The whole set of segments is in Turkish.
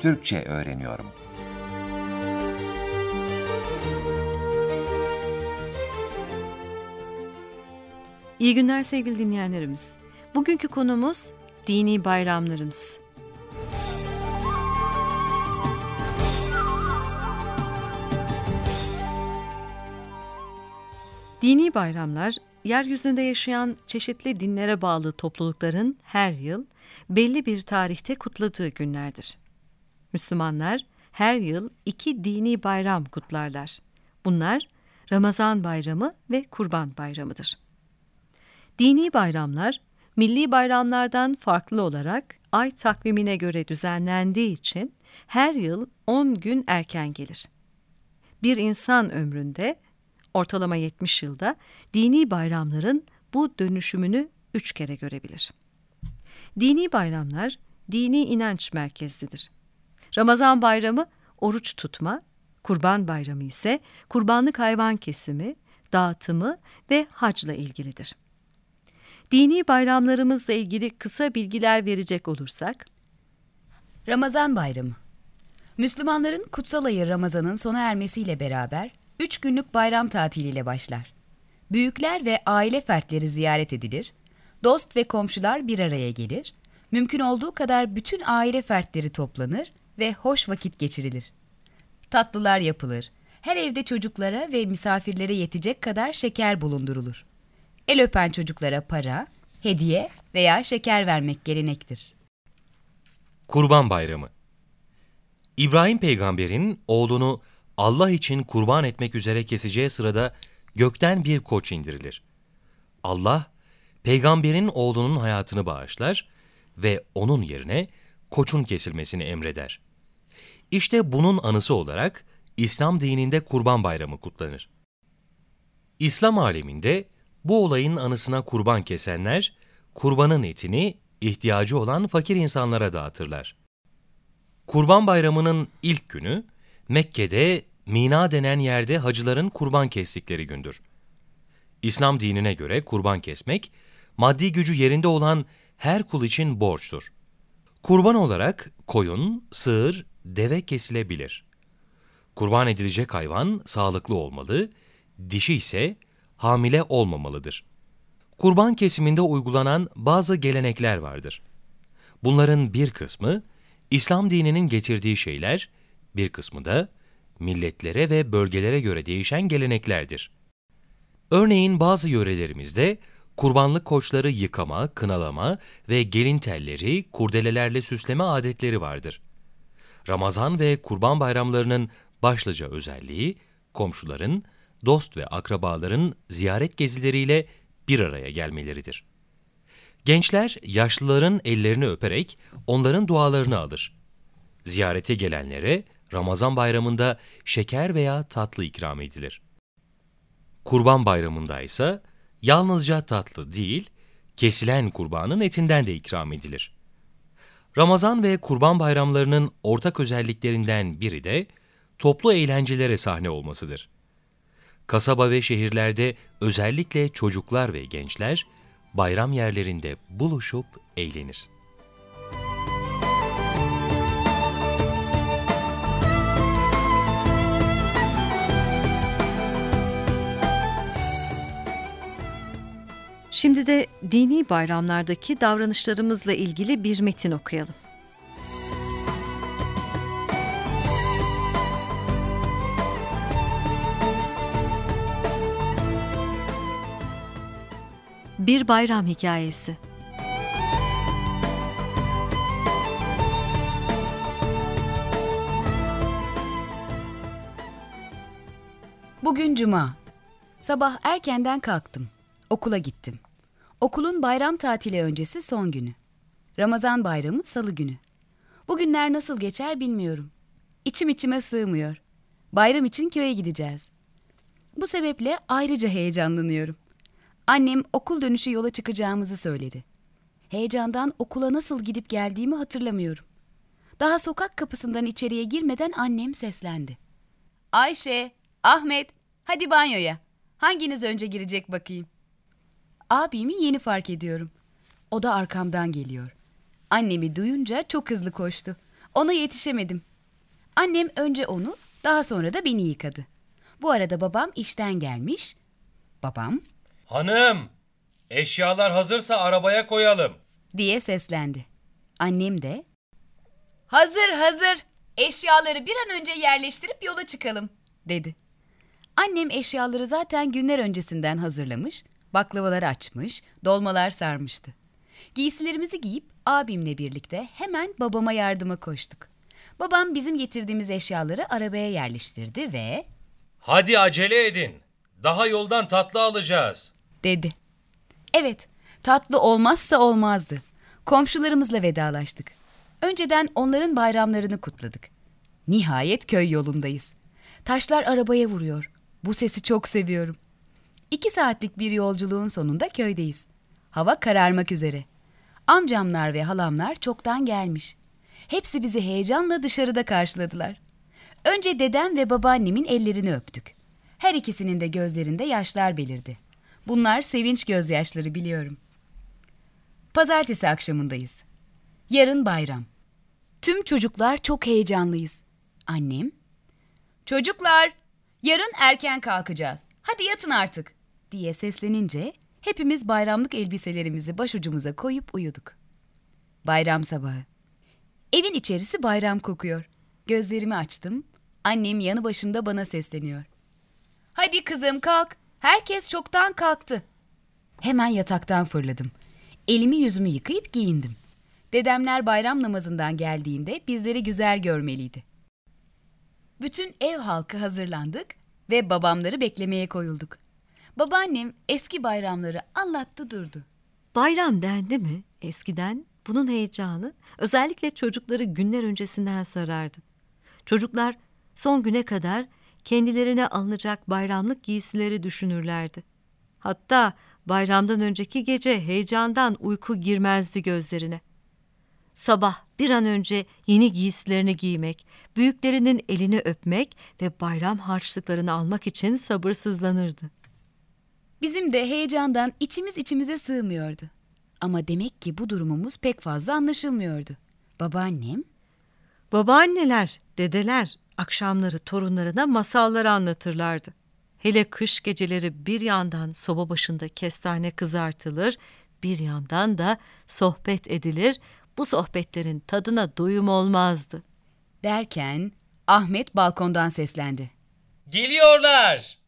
Türkçe öğreniyorum. İyi günler sevgili dinleyenlerimiz. Bugünkü konumuz dini bayramlarımız. Dini bayramlar, yeryüzünde yaşayan çeşitli dinlere bağlı toplulukların her yıl belli bir tarihte kutladığı günlerdir. Müslümanlar her yıl iki dini bayram kutlarlar. Bunlar Ramazan bayramı ve Kurban bayramıdır. Dini bayramlar, milli bayramlardan farklı olarak ay takvimine göre düzenlendiği için her yıl 10 gün erken gelir. Bir insan ömründe ortalama 70 yılda dini bayramların bu dönüşümünü üç kere görebilir. Dini bayramlar dini inanç merkezlidir. Ramazan bayramı oruç tutma, kurban bayramı ise kurbanlık hayvan kesimi, dağıtımı ve hacla ilgilidir. Dini bayramlarımızla ilgili kısa bilgiler verecek olursak, Ramazan Bayramı Müslümanların kutsal ayı Ramazan'ın sona ermesiyle beraber üç günlük bayram tatiliyle başlar. Büyükler ve aile fertleri ziyaret edilir, dost ve komşular bir araya gelir, mümkün olduğu kadar bütün aile fertleri toplanır ve hoş vakit geçirilir. Tatlılar yapılır, her evde çocuklara ve misafirlere yetecek kadar şeker bulundurulur. El öpen çocuklara para, hediye veya şeker vermek gelenektir. Kurban Bayramı İbrahim peygamberin oğlunu Allah için kurban etmek üzere keseceği sırada gökten bir koç indirilir. Allah, peygamberin oğlunun hayatını bağışlar ve onun yerine koçun kesilmesini emreder. İşte bunun anısı olarak İslam dininde Kurban Bayramı kutlanır. İslam aleminde bu olayın anısına kurban kesenler, kurbanın etini ihtiyacı olan fakir insanlara dağıtırlar. Kurban Bayramı'nın ilk günü Mekke'de Mina denen yerde hacıların kurban kestikleri gündür. İslam dinine göre kurban kesmek, maddi gücü yerinde olan her kul için borçtur. Kurban olarak koyun, sığır, deve kesilebilir. Kurban edilecek hayvan sağlıklı olmalı, dişi ise hamile olmamalıdır. Kurban kesiminde uygulanan bazı gelenekler vardır. Bunların bir kısmı İslam dininin getirdiği şeyler, bir kısmı da milletlere ve bölgelere göre değişen geleneklerdir. Örneğin bazı yörelerimizde kurbanlık koçları yıkama, kınalama ve gelin telleri, kurdelelerle süsleme adetleri vardır. Ramazan ve kurban bayramlarının başlıca özelliği, komşuların, dost ve akrabaların ziyaret gezileriyle bir araya gelmeleridir. Gençler yaşlıların ellerini öperek onların dualarını alır. Ziyarete gelenlere Ramazan bayramında şeker veya tatlı ikram edilir. Kurban bayramında ise yalnızca tatlı değil, kesilen kurbanın etinden de ikram edilir. Ramazan ve kurban bayramlarının ortak özelliklerinden biri de toplu eğlencelere sahne olmasıdır. Kasaba ve şehirlerde özellikle çocuklar ve gençler bayram yerlerinde buluşup eğlenir. Şimdi de dini bayramlardaki davranışlarımızla ilgili bir metin okuyalım. Bir bayram hikayesi. Bugün cuma. Sabah erkenden kalktım. Okula gittim. Okulun bayram tatili öncesi son günü. Ramazan bayramı salı günü. Bugünler nasıl geçer bilmiyorum. İçim içime sığmıyor. Bayram için köye gideceğiz. Bu sebeple ayrıca heyecanlanıyorum. Annem okul dönüşü yola çıkacağımızı söyledi. Heyecandan okula nasıl gidip geldiğimi hatırlamıyorum. Daha sokak kapısından içeriye girmeden annem seslendi. Ayşe, Ahmet, hadi banyoya. Hanginiz önce girecek bakayım? Abimi yeni fark ediyorum. O da arkamdan geliyor. Annemi duyunca çok hızlı koştu. Ona yetişemedim. Annem önce onu, daha sonra da beni yıkadı. Bu arada babam işten gelmiş. Babam Hanım, eşyalar hazırsa arabaya koyalım. diye seslendi. Annem de Hazır hazır. Eşyaları bir an önce yerleştirip yola çıkalım dedi. Annem eşyaları zaten günler öncesinden hazırlamış, baklavaları açmış, dolmalar sarmıştı. Giysilerimizi giyip abimle birlikte hemen babama yardıma koştuk. Babam bizim getirdiğimiz eşyaları arabaya yerleştirdi ve Hadi acele edin. Daha yoldan tatlı alacağız. dedi. Evet, tatlı olmazsa olmazdı. Komşularımızla vedalaştık. Önceden onların bayramlarını kutladık. Nihayet köy yolundayız. Taşlar arabaya vuruyor. Bu sesi çok seviyorum. İki saatlik bir yolculuğun sonunda köydeyiz. Hava kararmak üzere. Amcamlar ve halamlar çoktan gelmiş. Hepsi bizi heyecanla dışarıda karşıladılar. Önce dedem ve babaannemin ellerini öptük. Her ikisinin de gözlerinde yaşlar belirdi. Bunlar sevinç gözyaşları biliyorum. Pazartesi akşamındayız. Yarın bayram. Tüm çocuklar çok heyecanlıyız. Annem, "Çocuklar, yarın erken kalkacağız. Hadi yatın artık." Diye seslenince hepimiz bayramlık elbiselerimizi başucumuza koyup uyuduk. Bayram sabahı. Evin içerisi bayram kokuyor. Gözlerimi açtım. Annem yanı başımda bana sesleniyor. Hadi kızım kalk. Herkes çoktan kalktı. Hemen yataktan fırladım. Elimi yüzümü yıkayıp giyindim. Dedemler bayram namazından geldiğinde bizleri güzel görmeliydi. Bütün ev halkı hazırlandık ve babamları beklemeye koyulduk. Babaannem eski bayramları anlattı durdu. Bayram dendi mi eskiden bunun heyecanı özellikle çocukları günler öncesinden sarardı. Çocuklar son güne kadar kendilerine alınacak bayramlık giysileri düşünürlerdi. Hatta bayramdan önceki gece heyecandan uyku girmezdi gözlerine. Sabah bir an önce yeni giysilerini giymek, büyüklerinin elini öpmek ve bayram harçlıklarını almak için sabırsızlanırdı. Bizim de heyecandan içimiz içimize sığmıyordu. Ama demek ki bu durumumuz pek fazla anlaşılmıyordu. Babaannem, Babaanneler, dedeler akşamları torunlarına masallar anlatırlardı. Hele kış geceleri bir yandan soba başında kestane kızartılır, bir yandan da sohbet edilir. Bu sohbetlerin tadına doyum olmazdı. derken Ahmet balkondan seslendi. Geliyorlar.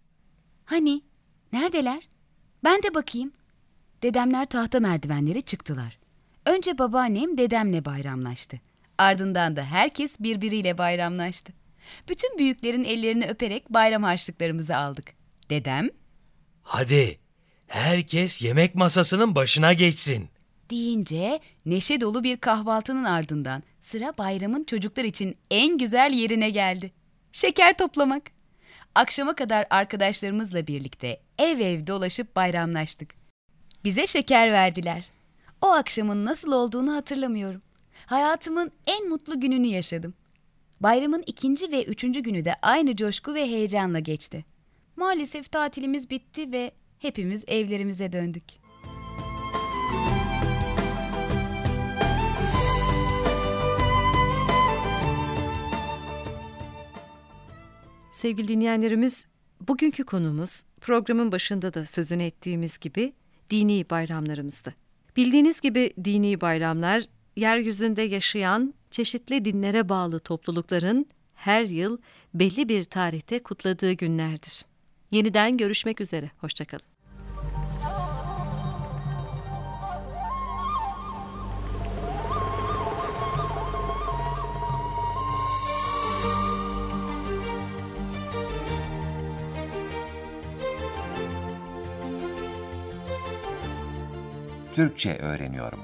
Hani? Neredeler? Ben de bakayım. Dedemler tahta merdivenlere çıktılar. Önce babaannem dedemle bayramlaştı. Ardından da herkes birbiriyle bayramlaştı. Bütün büyüklerin ellerini öperek bayram harçlıklarımızı aldık. Dedem Hadi, herkes yemek masasının başına geçsin. deyince neşe dolu bir kahvaltının ardından sıra bayramın çocuklar için en güzel yerine geldi. Şeker toplamak. Akşama kadar arkadaşlarımızla birlikte ev ev dolaşıp bayramlaştık. Bize şeker verdiler. O akşamın nasıl olduğunu hatırlamıyorum. Hayatımın en mutlu gününü yaşadım. Bayramın ikinci ve üçüncü günü de aynı coşku ve heyecanla geçti. Maalesef tatilimiz bitti ve hepimiz evlerimize döndük. Sevgili dinleyenlerimiz, bugünkü konumuz programın başında da sözünü ettiğimiz gibi dini bayramlarımızdı. Bildiğiniz gibi dini bayramlar yeryüzünde yaşayan çeşitli dinlere bağlı toplulukların her yıl belli bir tarihte kutladığı günlerdir. Yeniden görüşmek üzere, hoşçakalın. Türkçe öğreniyorum.